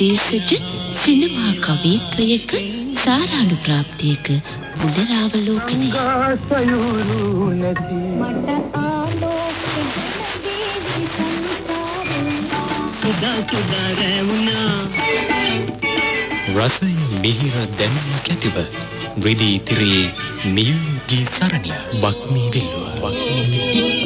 දේශජ සිනමා කවීත්වයක සාරාණු ප්‍රාප්තියක මුදරාවලෝකනය ගාසයුරු නැති මට ආලෝකෙ සුදා සුදා රැවුනා රසය මිහිර දැනුමක් ඇතිව රිදී තිරේ නියුගී සරණිය බක්මී විල්ලුවා බක්මී විල්ලුවා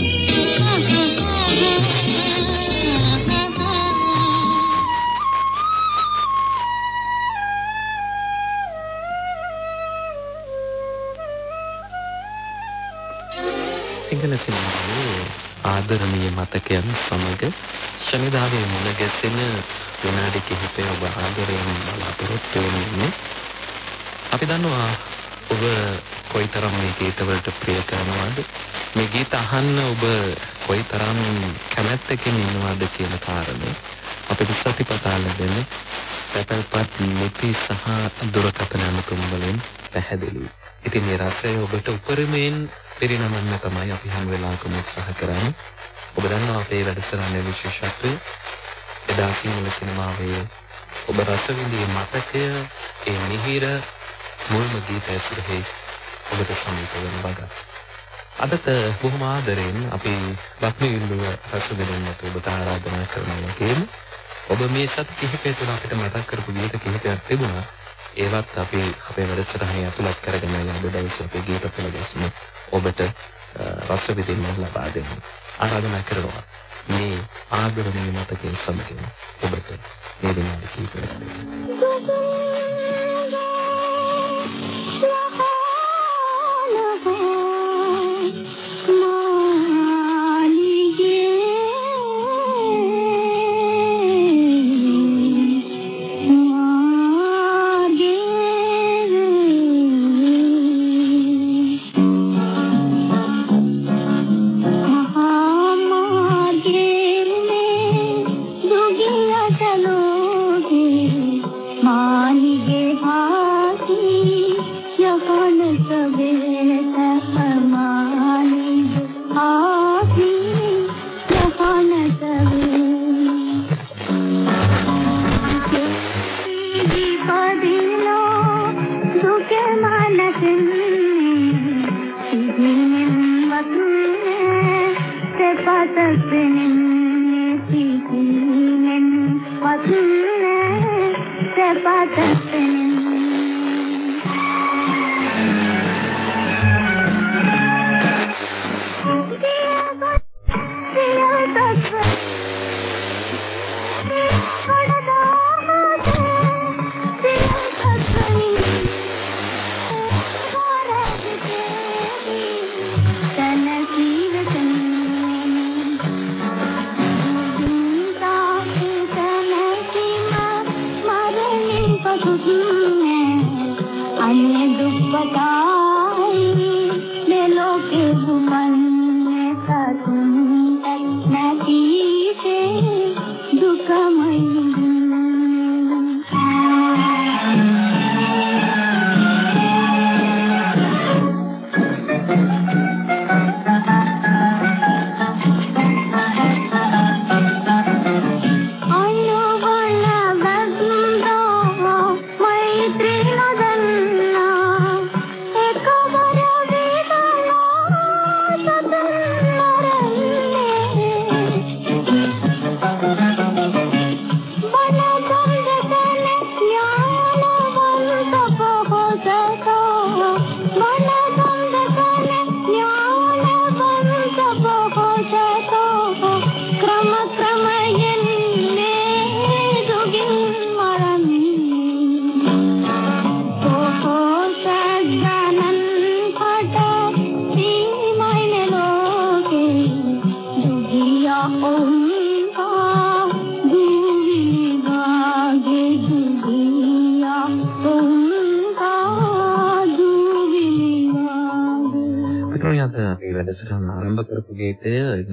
සිංහල සිනමාවේ ආදරණීය මතකයන් සමග ශනිදාවේ මුණ ගැසෙන විනාඩි කිහිපය ඔබ ආදරයෙන් බලාපොරොත්තු වෙන්නේ. අපි දන්නවා ඔබ කොයිතරම් මේ ගීතවලට ප්‍රිය කරනවද? මේ ගීත අහන්න ඔබ කොයිතරම් කැමැත්තකින් ඉන්නවද කියන කාරණේ අපිට සතිපතා ලැබෙන පැපල්පත් ලිපි සහ දුරකථන අමතුම් වලින් පැහැදිලි. ඉතින් මේ රසය ඔබට උපරිමයෙන් පිරිනමන්න තමයි අපි හැම වෙලාවකම උත්සාහ කරන්නේ. ඔබ දන්නවා අපේ වැඩසටහනේ විශේෂත්වය එදා සිංහල සිනමාවේ ඔබ රස විඳියේ මතකය ඒ මිහිර මුල්ම ගීත ඇසුරෙහි ඔබට සමීප වෙන බව. අදට බොහොම ආදරෙන් අපි ලක්මිල්ලුව රස විඳින්නට ඔබට ආරාධනා කරනවා කියන්නේ ඔබ මේ සත් කිහිපය තුළ අපිට මතක් කරපු ගීත කිහිපයක් තිබුණා. ඒවත් අපි අපේ වැඩසටහනේ ඇතුළත් කරගෙන යන අද දවසේ අපේ ගීත පෙළ ගැස්ම ඔබට රස විඳින්න ලබා දෙන්න. ආරාධනා කරනවා. මේ ආදරණීය මතකයේ සමගින් ඔබට මේ විනාඩි කිහිපයක් ये हाँ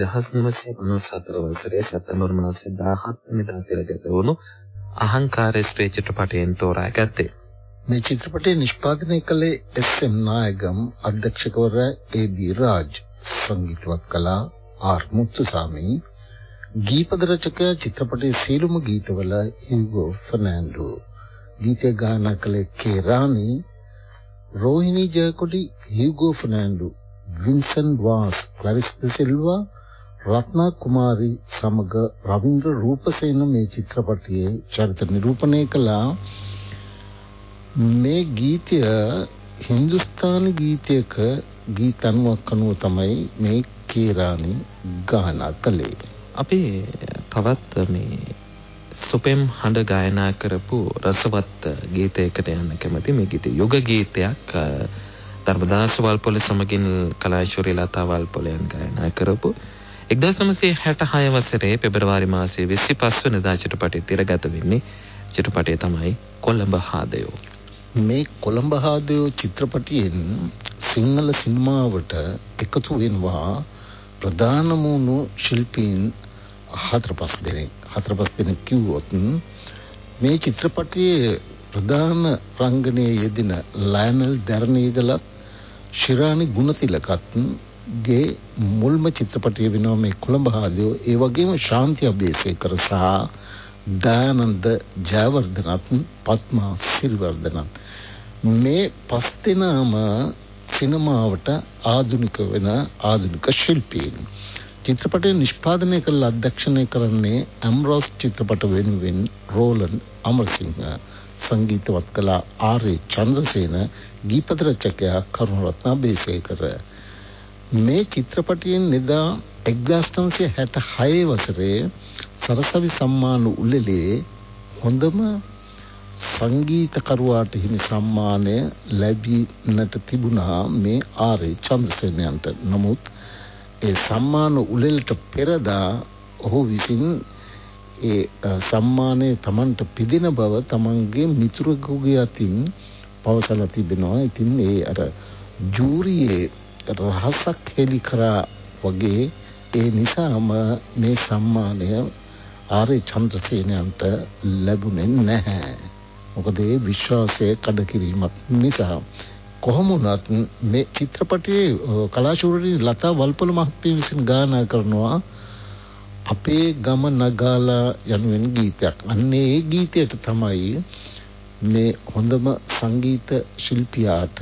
1994 වසරේ සැප්තැම්බර් මාසයේ 17 වෙනිදා පෙරගත වුණු අහංකාරය ස්ත්‍රී චිත්‍රපටයෙන් තෝරා ගත්තේ. මේ චිත්‍රපටය නිෂ්පාදනය කළේ එස්.එම්. නායගම් අධ්‍යක්ෂකවරයා ඒ.බී. රාජ් සංගීතවත් කළා ආර් මුත්තුසාමි ගීපද රචකයා චිත්‍රපටයේ සීලුම ගීතවල හියුගෝ ෆර්නෑන්ඩෝ ගීතය ගායනා කළේ කේ රානි රෝහිණී ජයකොඩි හියුගෝ ෆර්නෑන්ඩෝ වින්සන් වාස් ක්ලරිස් සිල්වා රත්නා කුමාරි සමග රවින්ද්‍ර රූපසේන මේ චිත්‍රපටයේ චරිත නිරූපණය කළා මේ ගීතය හින්දුස්ථානි ගීතයක ගීත අනුවක් අනුව තමයි මේ කේරානි ගායනා කළේ. අපි තවත් මේ සුපෙම් හඬ ගායනා කරපු රසවත් ගීතයකට යන්න කැමති මේ ගීතය යුග ගීතයක් ධර්මදාස වල්පොල සමගින් කලාශූරී ලතා වල්පොලයන් ගායනා කරපු 1966 වසරේ පෙබරවාරි මාසයේ 25 වෙනිදා චිත්‍රපටයේ තිරගත වෙන්නේ චිත්‍රපටය තමයි කොළඹ හාදයෝ. මේ කොළඹ හාදයෝ චිත්‍රපටයෙන් සිංහල සිනමාවට එකතු වෙනවා ප්‍රධාන වුණු ශිල්පීන් හතර පහ දෙනෙක්. හතර පහ දෙනෙක් කිව්වොත් මේ චිත්‍රපටයේ ප්‍රධාන රංගනයේ යෙදෙන ලයනල් දර්ණීගලත් ශිරානි ගුණතිලකත් ගේ මුල්ම චිත්‍රපටය වෙනවා මේ කොළඹ හාදයෝ ඒ වගේම ශාන්ති අබේසේකර සහ දයානන්ද ජයවර්ධනත් පත්මා සිරිවර්ධනත් මේ පස් දෙනාම සිනමාවට ආධුනික වෙන ආධුනික ශිල්පීන්. චිත්‍රපටය නිෂ්පාදනය කළ අධ්‍යක්ෂණය කරන්නේ ඇම්රෝස් චිත්‍රපට වෙනුවෙන් රෝලන් අමරසිංහ. සංගීතවත් කළ ආරේ චන්ද්‍රසේන ගීපද රචකයා කරුණරත්න බේසේකර මේ චිත්‍රපටයෙන් එදා 1966 වසරේ සරසවි සම්මාන උළෙලේ හොඳම සංගීතකරුවාට හිමි සම්මානය ලැබීනට තිබුණා මේ ආරේ චන්ද්‍රසේනයන්ට. නමුත් ඒ සම්මාන උළෙලට පෙරදා ඔහු විසින් ඒ සම්මානය Tamanට පිදින බව Tamanගේ මිතුරෙකුගේ අතින් පවසලා තිබෙනවා. ඉතින් ඒ අර ජූරියේ රහසක් හෙලි කරා වගේ ඒ නිසාම මේ සම්මානය ආරේ චන්ද්‍රසේනයන්ට ලැබුණේ නැහැ. මොකද ඒ විශ්වාසයේ කඩකිරීමක් නිසා කොහොම වුණත් මේ චිත්‍රපටයේ කලාශූරී ලතා වල්පොල මහත්මිය විසින් ගායනා කරනවා අපේ ගම නගාලා යනුවෙන් ගීතයක්. අන්නේ ඒ ගීතයට තමයි මේ හොඳම සංගීත ශිල්පියාට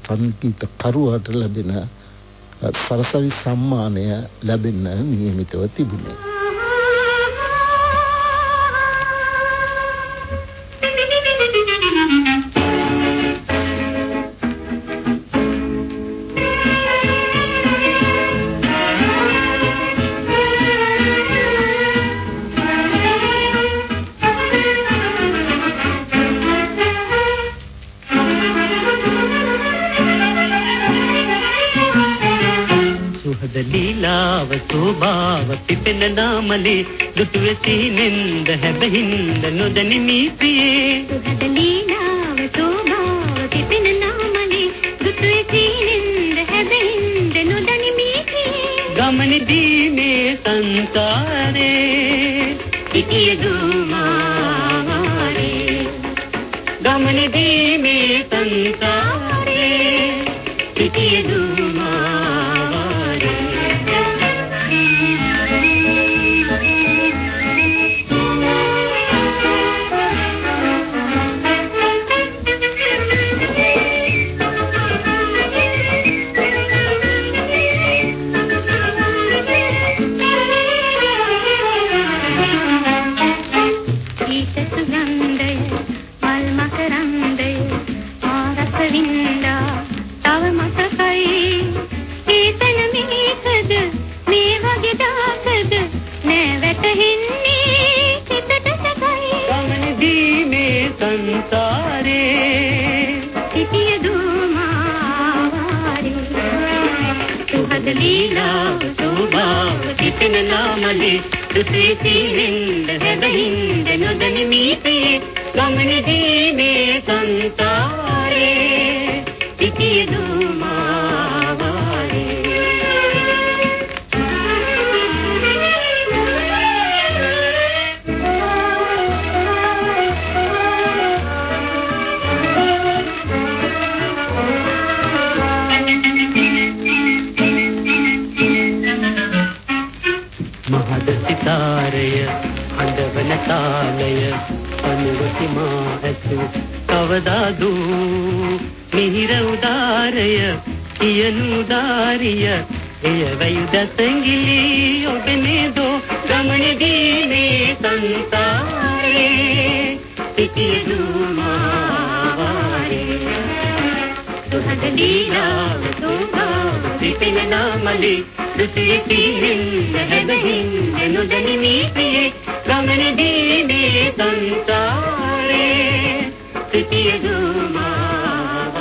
සංගීත කරුවාට ලැබෙන සරසවි සම්මානය ලැබෙන්න නියමිතව තිබුණේ. පිපෙන නාමලේ දුටු වෙතිනෙන්ද හැබහින්ද නොදැනිමි ප්‍රියේ. සුහද ලීලාව සෝභාව පිපෙන නාමලේ දුටු වෙතිනෙන්ද හැබහින්ද නොදැනිමි ප්‍රියේ. ගමනදී මේ සංසාරේ තාලය අනුවති මා ඇසු කවදාදු මිහිර උදාරය කියනු උදාරිය. එය වැයුද සංගිලි ඔබනේ දෝ ගමනේදී මේ සංසාරේ. සිටියු මාවාරේ. සුහද ලීලාව සෝභා පිපෙන නාමලි දුසිතිහින් නැබහින් නොදනි මීතියේ ගමනේදී මේ සංසාරේ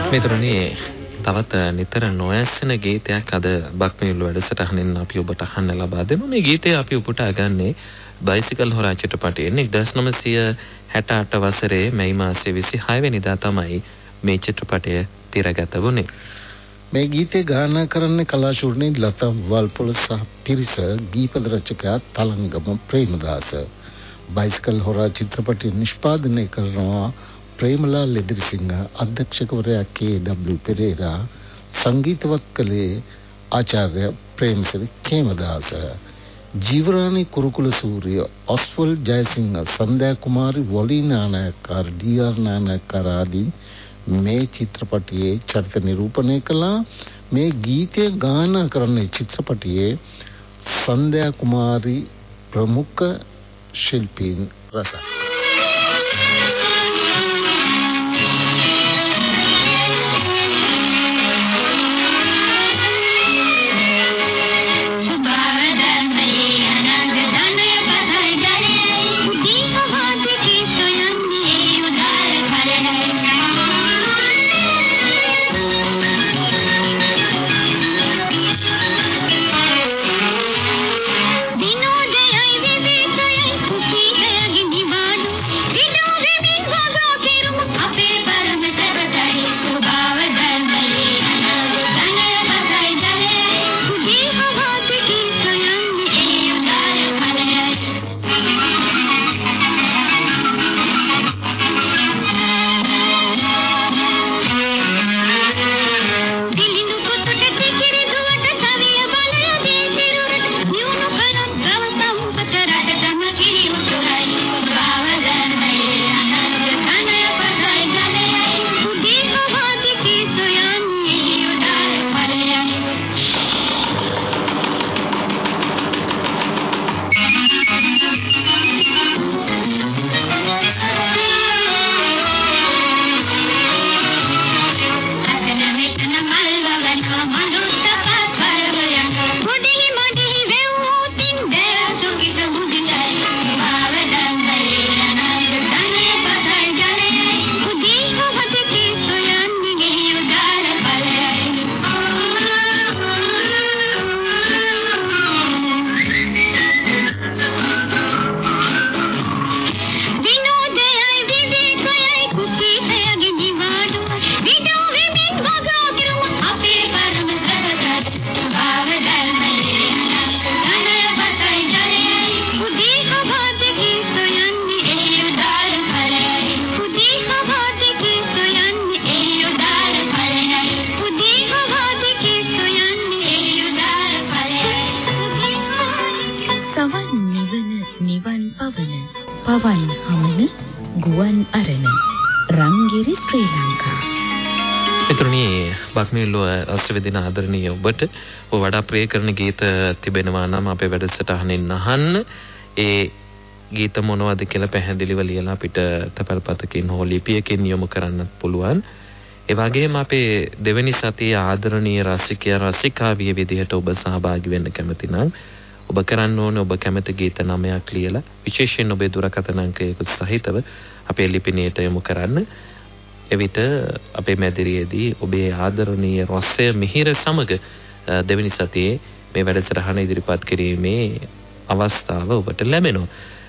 මිතුරනි තවත් නිතර නොඇසෙන ගීතයක් අද බක්මියුල් වැඩසටහනින් අපි ඔබට අහන්න ලබා දෙමු. මේ ගීතය අපි උපුටා ගන්නේ බයිසිකල් හොරා චිත්‍රපටයෙන් 1968 වසරේ මැයි මාසයේ 26 වෙනිදා තමයි මේ චිත්‍රපටය තිරගත වුණේ. මේ ගීතේ ගායනා කරන්නේ කලාශූරණී ලතා වල්පොල සහ පිරිස ගීපද රචකයා තලංගම ප්‍රේමදාස. බයිසිකල් හොරා චිත්‍රපටය නිෂ්පාදනය කරනවා ප්‍රේමලා ලෙඩරසිංහ අධ්‍යක්ෂකවරයා කේ.ඩබ්ලිව් පෙරේරා සංගීතවත් කළේ ආචාර්ය Premasiri Khemadasa. Jeevarani Kurukulasuriya Oswald Jayasinghe Sandhya Kumari Wally Nanayakkara D R Nanayakkara ආදී මේ චිත්‍රපටයේ චරිත නිරූපණය කළා. මේ ගීතය ගායනා කරන චිත්‍රපටයේ සන්ධ්‍යා කුමාරි ප්‍රමුඛ ශිල්පීන් රසයි මිතුරනි බක්මීල්ලෝ රසවිදින ආදරණීය ඔබට. ඔබ වඩා ප්‍රිය කරන ගීත තිබෙනවා නම් අපේ වැඩසටහනින් අහන්න. ඒ ගීත මොනවද කියලා පැහැදිලිව ලියලා අපිට තපල්පතකින් හෝ ලිපියකින් යොමු කරන්නත් පුළුවන්. ඒ වගේම අපේ දෙවැනි සතියේ ආදරණීය රසිකයා රසිකාවිය විදිහට ඔබ සහභාගී වෙන්න කැමති නම් ඔබ කරන්න ඕනේ ඔබ කැමති ගීත නමයක් ලියලා විශේෂයෙන් ඔබේ දුරකථන අංකයකුත් සහිතව අපේ ලිපිණියට යොමු කරන්න. එවිට අපේ මැදිරියේදී ඔබේ ආදරණීය රසය මිහිර සමග දෙවෙනි සතියේ මේ වැඩසටහන ඉදිරිපත් කිරීමේ අවස්ථාව ඔබට ලැබෙනවා.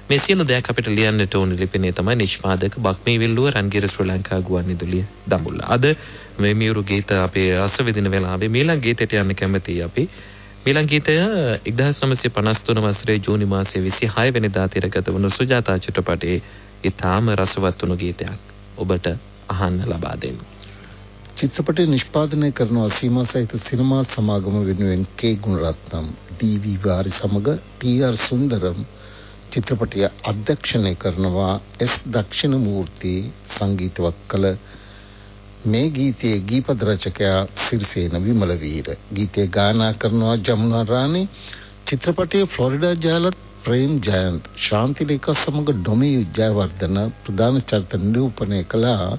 මේ සියලු දෙයක් අපිට ලියන්නට ඕන ලිපිනේ තමයි නිෂ්පාදක බක්මී විල්ලුව රන්ගිර ශ්‍රී ලංකා ගුවන්විදුලිය දඹුල්ල. අද මේ මියුරු ගීත අපේ රස විදින වෙලාවේ මීළඟ ගීතයට යන්න කැමතියි අපි. ඊළඟ ගීතය 1953 වසරේ ජූනි මාසයේ 26 වෙනිදා තිරගත වුණු සුජාතා චිත්‍රපටයේ ඊටාම රසවත් වුණු ගීතයක් ඔබට අහන්න ලබා දෙන්න. චිත්‍රපටය නිෂ්පාදනය කරනවා සීමා සහිත සිනමා සමාගම වෙනුවෙන් කේ ගුණරත්නම් ඩී.වී. වාරි සමග ටී.ආර්. සුන්දරම් චිත්‍රපටය අධ්‍යක්ෂණය කරනවා එස් දක්ෂිණමූර්ති සංගීතවත් කළ මේ ගීතයේ ගීපද රචකයා සිරිසේන විමල වීර ගීතය ගායනා කරනවා ජමුනා රාණි චිත්‍රපටයේ ෆ්ලොරිඩා ජයලත් ප්‍රේම් ජයන්ත් ශාන්තිලේඛා සමග ඩොමි ජයවර්ධන ප්‍රධාන චරිත නිරූපණය කළා.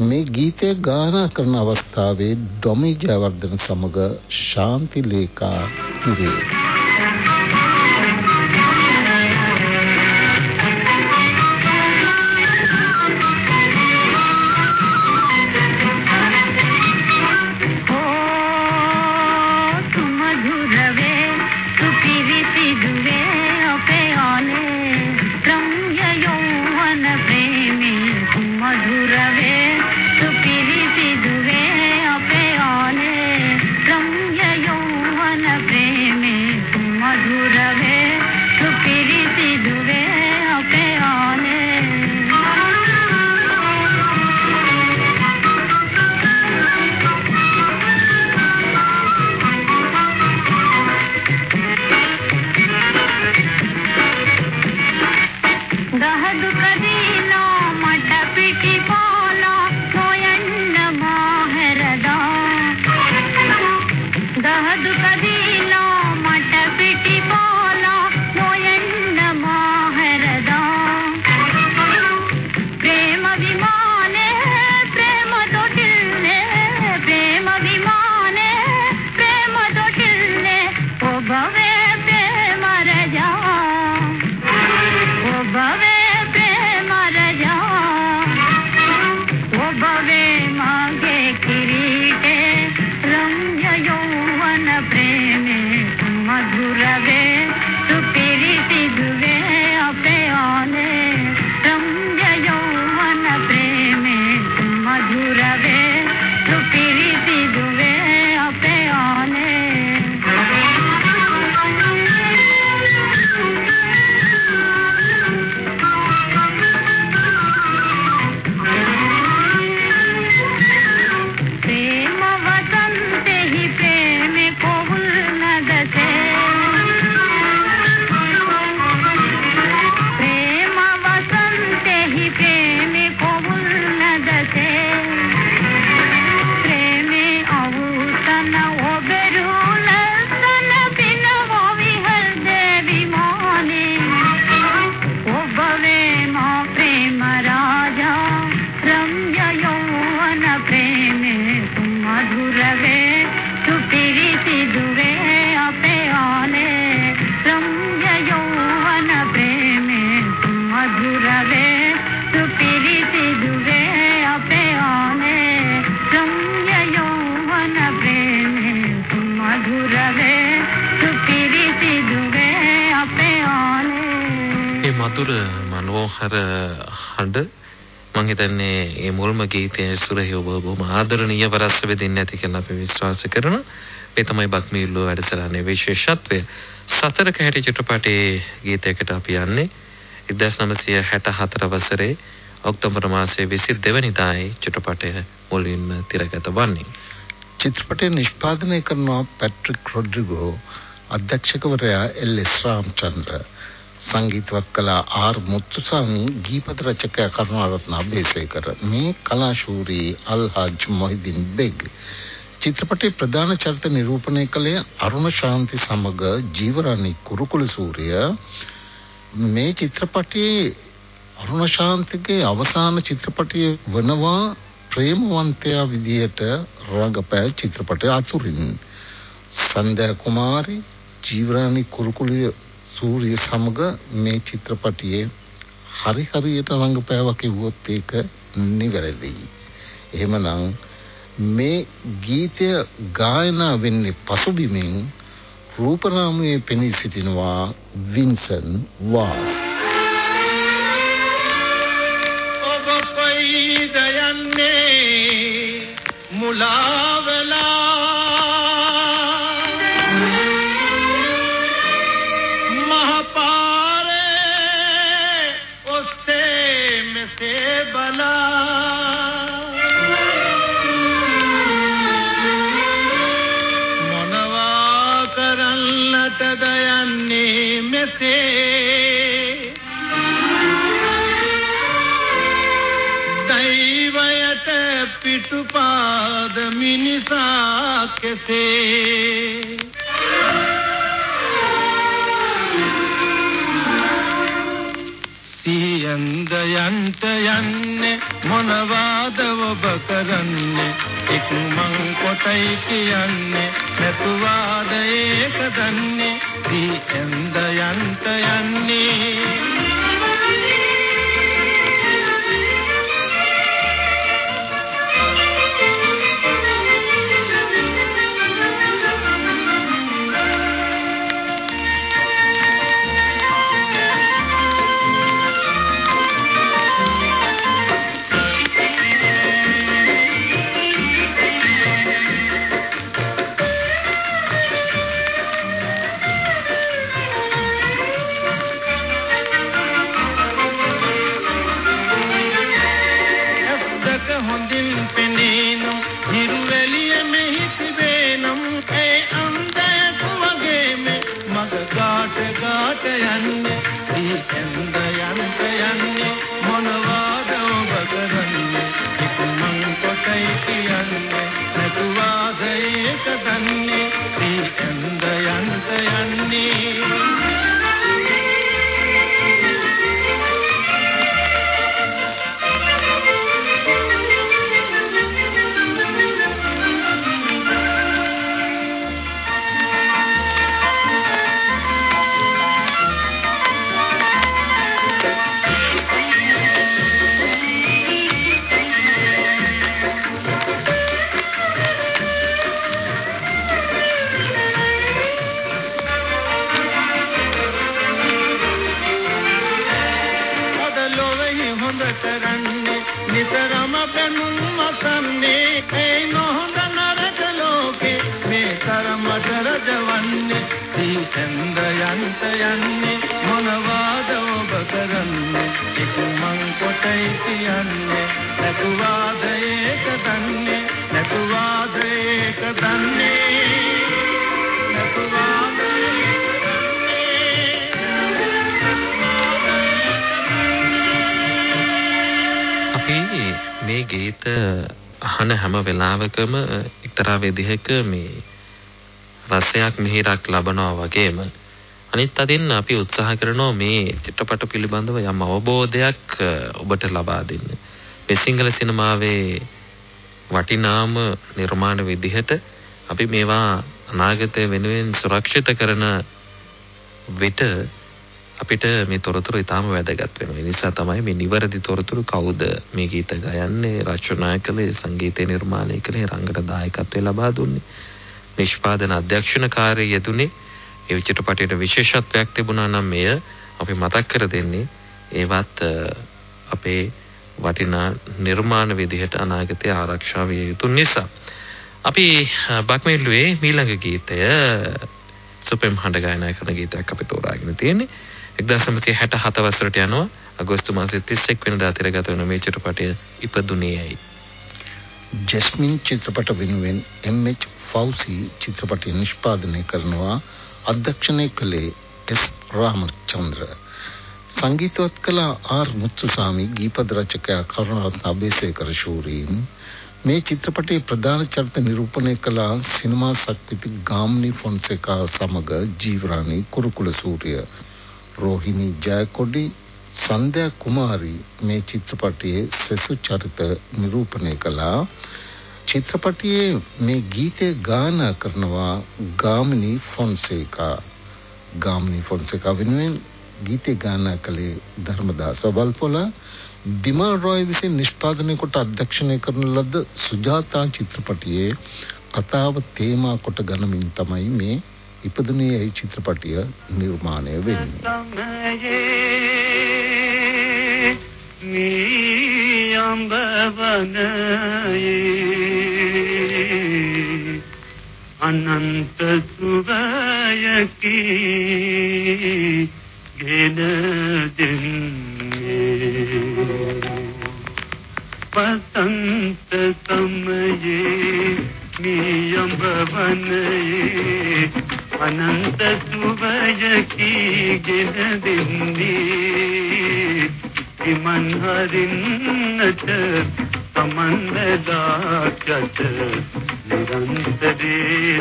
මේ ගීතය ගායනා කරන අවස්ථාවේ ඩොමි ජයවර්ධන සමග ශාන්තිලේඛා හිරේ. මනෝහර හඬ මම හිතන්නේ මේ මුල්ම ගීතයේ සුරහි ඔබ බොහොම ආදරණීය රස වෙදින්න ඇති කියලා අපි විශ්වාස කරනවා. ඒ තමයි බක්මීල්ලෝ වැඩසටහනේ විශේෂත්වය. සතර කැටි චිත්‍රපටයේ ගීතයකට අපි යන්නේ 1964 වසරේ ඔක්තෝබර් මාසයේ 22 වෙනිදායි චිත්‍රපටය මුලින්ම තිරගත වන්නේ. චිත්‍රපටය නිෂ්පාදනය කරන පැට්‍රික් රොඩ්රිගෝ අධ්‍යක්ෂකවරයා එල්.එස්. රාමචන්ද්‍ර සංගීතවත් කළ ආර් මුත්තුසාමි ගීපද රචකයා කරුණාරත්න අබේසේකර මේ කලාශූරී අල්හජ් මොහිදින් බෙග් චිත්‍රපටයේ ප්‍රධාන චරිත නිරූපණය කළේ අරුණ ශාන්ති සමග ජීවරණි කුරුකුල සූර්ය. මේ චිත්‍රපටයේ අරුණ ශාන්තිගේ අවසාන චිත්‍රපටය වනවා ප්‍රේමවන්තයා විදියට රංගපෑ චිත්‍රපටය අතුරින්. සන්ධ්‍යා කුමාරි ජීවරණි කුරුකුලිය සූර්ය සමග මේ චිත්‍රපටියේ හරි හරියට රංගපෑවා කිව්වොත් ඒක නිවැරදියි. එහෙමනම් මේ ගීතය ගායනා වෙන්නේ පසුබිමින් රූපනාමයේ පෙනී සිටිනවා වින්සන් වාස්. ඔබ පයිද යන්නේ මුලාවලා මිනිසා කෙසේ සියන්ද යන්ත යන්නේ මොනවාද ඔබ කරන්නේ ඉක්මන් කොටයි කියන්නේ නැතුවාද ඒක දන්නේ සියන්ද යන්ත යන්නේ ඒක දන්නේ දීකෙන්ද යන්ත යන්නේ. වෙලාවකම එක්තරා විදිහක මේ රසයක් මිහිරක් ලබනවා වගේම අනිත් අතින් අපි උත්සාහ කරනවා මේ චිත්‍රපට පිළිබඳව යම් අවබෝධයක් අ, ඔබට ලබා දෙන්න. මේ සිංහල සිනමාවේ වටිනාම නිර්මාණ විදිහට අපි මේවා අනාගතය වෙනුවෙන් සුරක්ෂිත කරන විට අපිට මේ තොරතුරු ඉතාම වැදගත් වෙනවා. ඒ නිසා තමයි මේ නිවැරදි තොරතුරු කවුද මේ ගීත ගයන්නේ, රචනා කළේ, සංගීතය නිර්මාණය කළේ, රංගන දායකත්වය ලබා දුන්නේ, නිෂ්පාදන අධ්‍යක්ෂණකාරී යෙදුනේ. ඒ චිත්‍රපටයට විශේෂත්වයක් තිබුණා නම් මෙය අපි මතක් කර දෙන්නේ ඒවත් අ, අපේ වටිනා නිර්මාණ විදිහට අනාගතයේ ආරක්ෂා විය යුතු නිසා. අපි අ, බක්මීල්ලුවේ මීළඟ ගීතය සුපෙම් හඬ ගායනා කරන ගීතයක් අපි තෝරාගෙන තියෙන්නේ 1967 වසරට යනවා. අගෝස්තු මාසයේ 31 වෙනිදා තිරගත වෙන මේ චිත්‍රපටය ඉපදුනේ ඇයි? ජස්මින් චිත්‍රපට වෙනුවෙන් එම්.එච්. ෆෞසි චිත්‍රපටය නිෂ්පාදනය කරනවා අධ්‍යක්ෂණය කළේ එස්. රාමචන්ද්‍ර. සංගීතවත් කළ ආර් මුත්තුසාමි ගීපද රචකයා කරුණාරත්න අබේසේකර ශූරීන්. මේ චිත්‍රපටයේ ප්‍රධාන චරිත නිරූපණය කළ සිනමා ශක්තිති ගාම්නි ෆොන්සේකා සමග ජීවරාණි කුරුකුල සූර්ය. රෝහිණී ජයකොඩි සන්ධ්‍යා කුමාරි මේ චිත්‍රපටයේ සෙසු චරිත නිරූපණය කළා. චිත්‍රපටයේ මේ ගීතය ගායනා කරනවා ගාමිණී ෆොන්සේකා. ගාමිණී ෆොන්සේකා වෙනුවෙන් ගීතය ගායනා කළේ ධර්මදාස වල්පොල බිමල් රොයි විසින් නිෂ්පාදනය කොට අධ්‍යක්ෂණය කරන ලද සුජාතා චිත්‍රපටයේ කතාව තේමා කොට ගනිමින් තමයි මේ ඉපදුනේ ඇයි චිත්‍රපටය නිර්මාණය වෙන්නේ සමයේ මේ අඹ වනයේ අනන්ත සුවයකි ගෙන දෙන්නේ වසන්ත සමයේ මේ අඹ වනයේ අනන්ත සුවයකි ගෙන දෙන්නේ. ඉමන් හරින්නට සමන්දදාකට නිරන්තරේ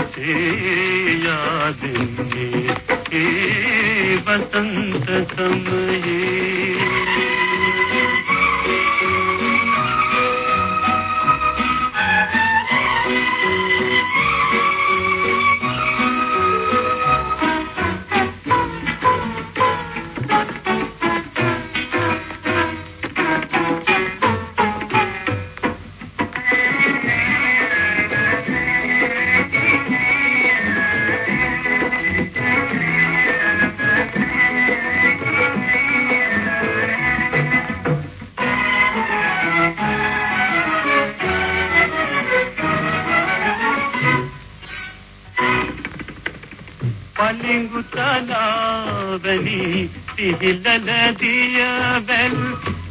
සිහිලන දියවැල්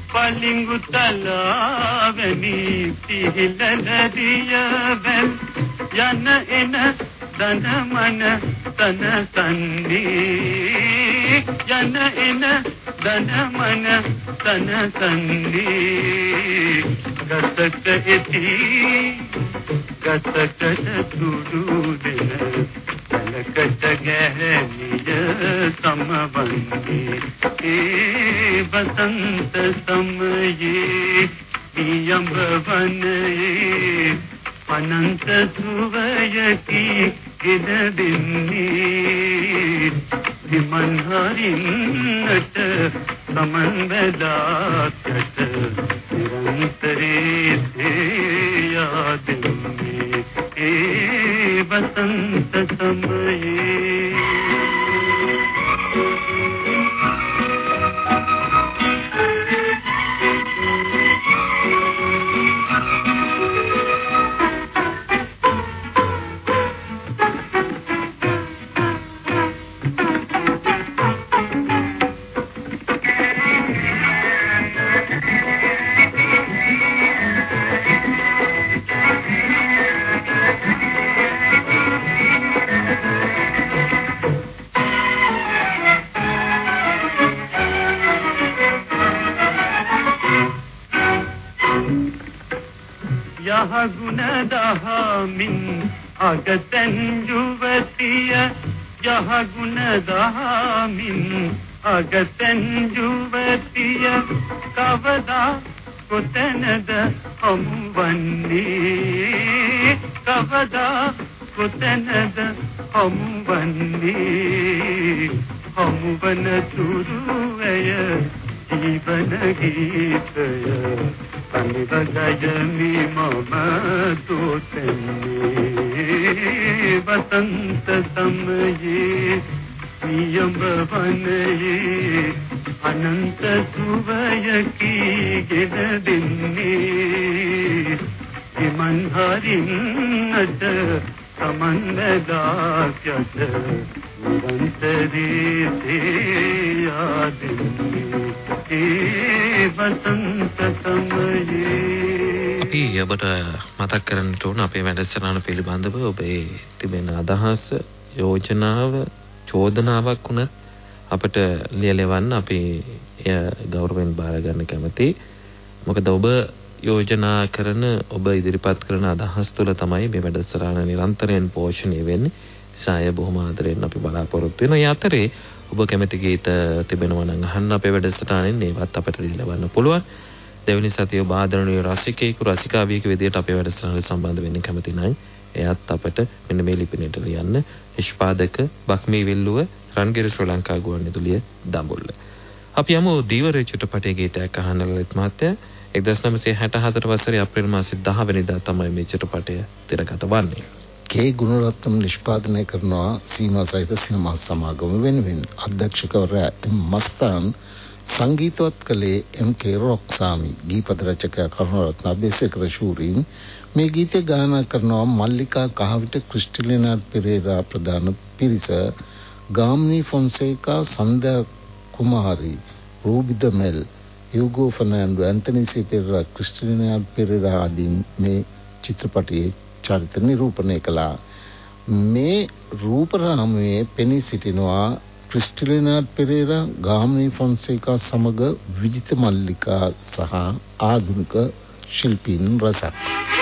පලිඟු තලාවැනි සිහිලන දියවැල් යන එන දන මන තන සන්නේ යන එන දන මන තන සන්නේ ගසක එති ගසකට තුඩු දෙන කලකට ගැහැනිය සමවන්නේ ඒ වසන්ත සමයේ පියඹ වනයේ අනන්ත සුවයකි ගෙන දෙන්නේ විමන් හරින්නට සමන් බදාකට නිරන්තරේ ඒ වසන්ත හමුවන්නේ හමුවන තුරුවය ජීවන ගීතය. අනිවගයමි මම තෝතන්නේ. වසන්ත සමයේ නියම වනයේ අනන්ත සුවයකි ගෙන දෙන්නේ. විමන් හරින්නට සමන්දදාක්යට නිරන්තරේ තේයාදින්නේ ඒ වසන්ත සමයේ අපි ඔබට මතක් කරන්නට ඕන අපේ වැඩසටහන පිළිබඳව ඔබේ තිබෙන අදහස් යෝජනාව චෝදනාවක් වුණත් අපට ලියලවන්න අපි එය ගෞරවයෙන් බාර ගන්න කැමතියි. මොකද ඔබ යෝජනා කරන ඔබ ඉදිරිපත් කරන අදහස් තුළ තමයි මේ වැඩසටහන නිරන්තරයෙන් පෝෂණය වෙන්නේ. සාය බොහොම ආදරෙන් අපි බලාපොරොත්තු වෙනවා. ඒ අතරේ ඔබ කැමති ගීත තිබෙනවා නම් අහන්න අපේ වැඩසටහනෙන් ඒවත් අපට ලියවන්න පුළුවන්. දෙවනි සතිය ඔබ ආදරණීය රසිකයෙකු රසිකාවියක විදිහට අපේ වැඩසටහනට සම්බන්ධ වෙන්න කැමති නම් එයත් අපට මෙන්න මේ ලිපිනයට ලියන්න. නිෂ්පාදක බක්මී විල්ලුව රන්ගිර ශ්‍රී ලංකා ගුවන්විදුලිය දඹුල්ල. අපි යමු දීවරේ චිත්‍රපටයේ ගීතයක් අහන්න ලලිත් මහත්තයා. 1964 වසරේ අප්‍රේල් මාසේ 10 වෙනිදා තමයි මේ චිත්‍රපටය තිරගත වන්නේ. කේ ගුණරත්නම් නිෂ්පාදනය කරනවා සීමා සහිත සිනමා සමාගම වෙනුවෙන්. අධ්‍යක්ෂකවරයා එම් මස්තාන් සංගීතවත් කළේ එම් කේ රොක්සාමි ගීපද රචකයා කරුණරත්න අබේසේකර ශූරින්. මේ ගීතය ගායනා කරනවා මල්ලිකා කහවිට ක්‍රිස්ටලිනා පෙරේරා ප්‍රධාන පිරිස. Gamini Fonseka Sandhya Kumari රූබිද Mel Hugo Fernando Anthony C Perera Christalina Perera ආදී මේ චිත්‍රපටයේ චරිත නිරූපණය කළා. මේ රූපරාමයේ පෙනී සිටිනවා ක්‍රිස්ටලිනාඩ් පෙරේරා ගාමිණී ෆොන්සේකා සමග විජිත මල්ලිකා සහ ආධුනික ශිල්පීන් රසක්.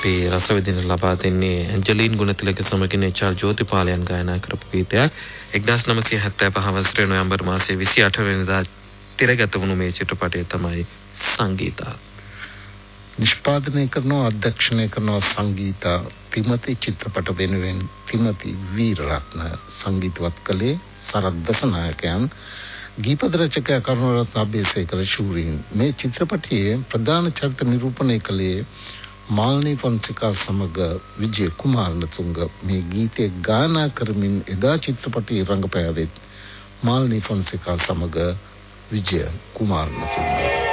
අපි රස විඳින්න ලබා දෙන්නේ ඇන්ජලින් ගුණතිලක සමගින් එච්.ආර්. ජෝතිපාලයන් ගායනා කරපු ගීතයක් 1975 වසරේ නොවැම්බර් මාසයේ 28 වෙනිදා තිරගත වුණු මේ චිත්‍රපටය තමයි සංගීතා. නිෂ්පාදනය කරනවා අධ්‍යක්ෂණය කරනවා සංගීතා තිමති චිත්‍රපට වෙනුවෙන් තිමති වීරරත්න සංගීතවත් කළේ සරත් දසනායකයන් ගීපද රචකයා කරුණාරත්න අබේසේකර ශූරින් මේ චිත්‍රපටයේ ප්‍රධාන චරිත නිරූපණය කළේ මාල්නී ෆොන්සේකා සමග විජය කුමාරතුංග මේ ගීතය ගායනා කරමින් එදා චිත්‍රපටයේ රංගපෑවෙත් මාල්නී ෆොන්සේකා සමග විජය කුමාරතුංග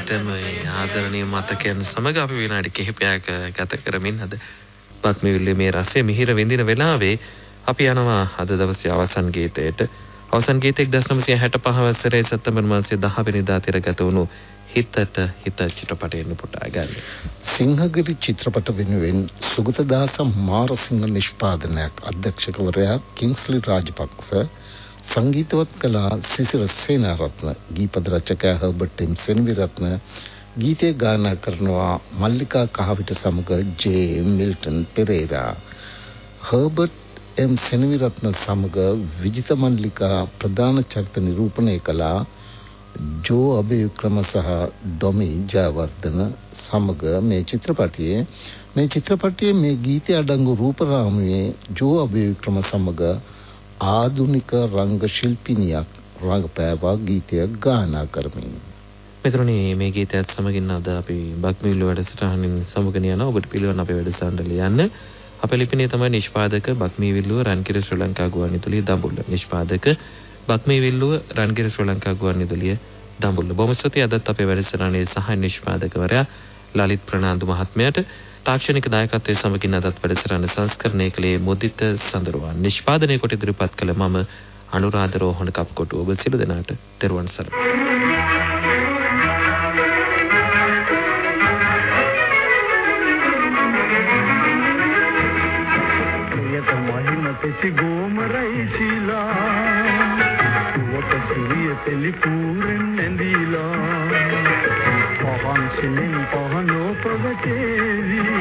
හරි ඒ විදිහටම ඒ ආදරණීය මතකයන් සමග අපි විනාඩි කිහිපයක් ගත කරමින් අද පත්මවිල්ලේ මේ රසය මිහිර විඳින වෙලාවේ අපි යනවා අද දවසේ අවසන් ගීතයට අවසන් ගීතයක් 1965 වසරේ සැප්තැම්බර් මාසයේ 10 වෙනිදා තිරගත වුණු හිතට හිත චිත්‍රපටයෙන් පුටා ගන්න. සිංහගිරි චිත්‍රපට වෙනුවෙන් සුගතදාස මාරසිංහ නිෂ්පාදනයක් අධ්‍යක්ෂකවරයා කිංස්ලි රාජපක්ෂ සංගීතවත් කලා සිසිර සේනාරත්න ගීපද රචකයා හර්බර්ට් එම් සෙනවිරත්න ගීතය ගායනා කරනවා මල්ලිකා කහවිට සමග ජේ මිල්ටන් පෙරේරා. හර්බර්ට් එම් සෙනවිරත්න සමග විජිත මල්ලිකා ප්‍රධාන චරිත නිරූපණය කළා. ජෝ අබේවික්‍රම සහ ඩොමි ජයවර්ධන සමග මේ චිත්‍රපටයේ මේ චිත්‍රපටයේ මේ ගීතය අඩංගු රූපරාමුවේ ජෝ අබේවික්‍රම සමග ආධුනික රංග ශිල්පිනියක් රංගපෑවා ගීතය ගායනා කරමින්. මෙතනනේ මේ ගීතයත් සමගින් අද අපි බක්මිල්ල වැඩසටහනින් සමුගෙන යන ඔබට පිළිවන් අපේ වැඩසටහනට ලියන්න. අපේ ලිපිනේ තමයි නිෂ්පාදක බක්මීවිල්ලුව රන්කිර ශ්‍රී ලංකා ගුවන්විදුලිය දඹුල්ල. නිෂ්පාදක බක්මීවිල්ලුව රන්කිර ශ්‍රී ලංකා ගුවන්විදුලිය දඹුල්ල. බොහොම ස්තුතියි අදත් අපේ වැඩසටහනේ සහාය නිෂ්පාදකවරයා ලලිත් ප්‍රනාන්දු මහත්මයාට. තාක්ෂණික දායකත්වයේ සමගින් අදත් වැඩසටහන සංස්කරණය කළේ මුදිත සඳරුවන් නිෂ්පාදනය කොට ඉදිරිපත් කළ මම අනුරාධ රෝහණ කප්කොටු ඔබ සියලු දෙනාට තෙරුවන් සරණයි ప్రియత మహిమ తెచ్చి గోమరైశిలా ఒక సూర్య తెలి పూరెన్నెందిలా ನಿನ್ನ ಪಹನೋಪವ ದೇವಿ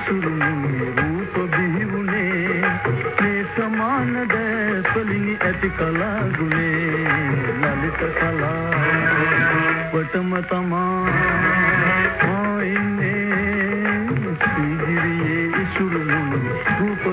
සිහිරියේ ඉසුරු මුනි රූප බිහිවුනේ මේ සමාන දැස්වලිනි ඇති කලා ගුණේ ලලිත කලා වටම තමා ආයින්නේ සිහිරියේ ඉසුරු මුනි රූප